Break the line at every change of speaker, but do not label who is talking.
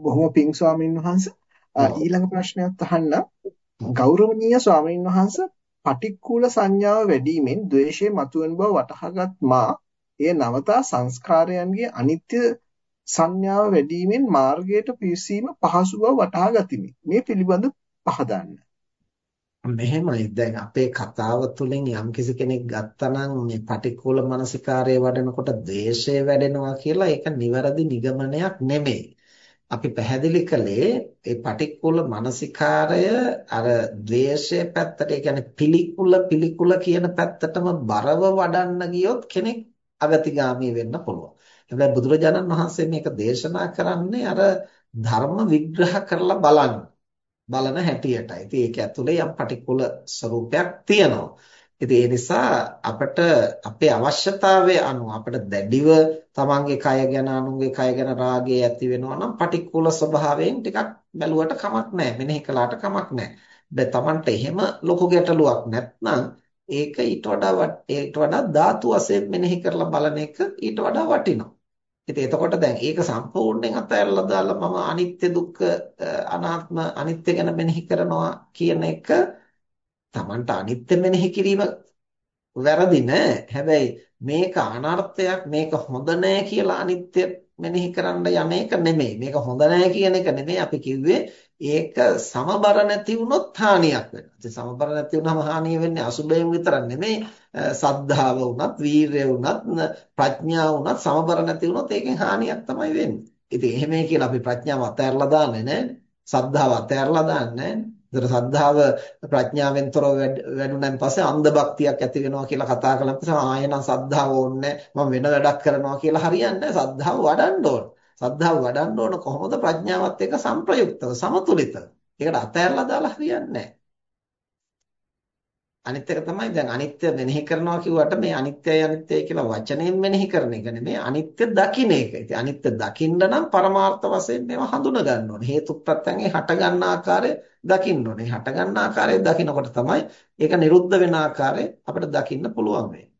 බොහොම පිං ස්වාමීන් වහන්ස ඊළඟ ප්‍රශ්නයත් අහන්න. ගෞරවනීය ස්වාමීන් වහන්ස පටික්කුල සංඥාව වැඩිමෙන් ද්වේෂය මතුවෙන බව වටහාගත් මා එය නවතා සංස්කාරයන්ගේ අනිත්‍ය සංඥාව වැඩිමෙන් මාර්ගයට පිවිසීම පහසු බව වටහා ගතිමි මේ පිළිබඳ පහදන්න.
මෙහෙමයි. දැන් අපේ කතාව තුළින් යම්කිසි කෙනෙක් ගත්තනම් මේ පටික්කුල මනසිකාරය වඩනකොට ද්වේෂය වැඩෙනවා කියලා ඒක නිවැරදි නිගමනයක් නෙමෙයි අපි පැහැදිලි කළේ ඒ පටික්කුල මානසිකාරය අර ද්වේෂය පැත්තට ඒ කියන්නේ පිළිකුල පිළිකුල කියන පැත්තටම බරව වඩන්න ගියොත් කෙනෙක් අගතිගාමී වෙන්න පුළුවන්. හැබැයි බුදුරජාණන් වහන්සේ මේක දේශනා කරන්නේ අර ධර්ම විග්‍රහ කරලා බලන්න. බලන හැටියටයි. ඉතින් ඒක ඇතුලේ යම් පටික්කුල ස්වરૂපයක් තියෙනවා. ඉතින් ඒ නිසා අපිට අපේ අවශ්‍යතාවය අනුව අපිට දැඩිව තමන්ගේ කය ගැන අනුන්ගේ කය ගැන රාගය ඇති වෙනවා නම් පටික්කුල ස්වභාවයෙන් ටිකක් බැලුවට කමක් නැහැ මෙනෙහි කළාට කමක් නැහැ. දැන් තමන්ට එහෙම ලොකු ගැටලුවක් නැත්නම් ඒක ඊට වඩා ඊට වඩා ධාතු වශයෙන් මෙනෙහි කරලා බලන එක ඊට වඩා වටිනවා. ඉතින් එතකොට දැන් ඒක සම්පූර්ණයෙන් අතහැරලා දාලා මම අනිත්‍ය දුක්ඛ අනාත්ම අනිත්‍ය ගැන මෙනෙහි කරනවා කියන එක Tamanට අනිත්‍ය මෙනෙහි කිරීම වැරදි නෑ. හැබැයි මේක අනර්ථයක් මේක හොඳ නෑ කියලා අනිත්‍ය මෙනෙහි කරන්න යන්නේක නෙමෙයි. මේක හොඳ නෑ කියන එක නෙමෙයි අපි කිව්වේ ඒක සමබර නැති වුණොත් හානියක් වෙනවා. ඉතින් සමබර නැති වුනහම හානිය වෙන්නේ අසුබයෙන් විතරක් නෙමෙයි. සද්ධාව වුණත්, වීරය වුණත්, ප්‍රඥාව වුණත් සමබර නැති වුණොත් ඒකෙන් හානියක් තමයි වෙන්නේ. ඉතින් එහෙමයි කියලා අපි ප්‍රඥාව අතහැරලා දාන්නේ නැහැ. සද්ධාව අතහැරලා දාන්නේ නැහැ. ඒතර සද්ධාව ප්‍රඥාවෙන් තොරව වැඩුණාන් පස්සේ අන්ධ භක්තියක් ඇති වෙනවා කියලා කතා කළාම පස්සේ ආයෙනම් සද්ධාව ඕනේ මම වෙන වැඩක් කරනවා කියලා හරියන්නේ නැහැ. සද්ධාව වඩන්න ඕන. සද්ධාව වඩන්න ඕන කොහොමද? ප්‍රඥාවත් එක්ක සංප්‍රයුක්තව සමතුලිතව. ඒකට අතහැරලා දාලා හරියන්නේ නැහැ. අනිත් එක තමයි දැන් අනිත්‍ය මෙනෙහි කරනවා කිව්වට මේ අනිත්‍යයි අනිත්‍යයි කියලා වචනයෙන් මෙනෙහි කරන එක නෙමෙයි අනිත්‍ය දකින්න එක. ඉතින් අනිත්‍ය දකින්න නම් පරමාර්ථ වශයෙන් මේවා හඳුනා ගන්න ඕනේ. හේතුප්‍රත්‍යයෙන් හට ගන්න ආකාරය දකින්න ඕනේ. හට ගන්න ආකාරය දකිනකොට තමයි ඒක නිරුද්ධ වෙන ආකාරය අපිට දකින්න පුළුවන් වෙන්නේ.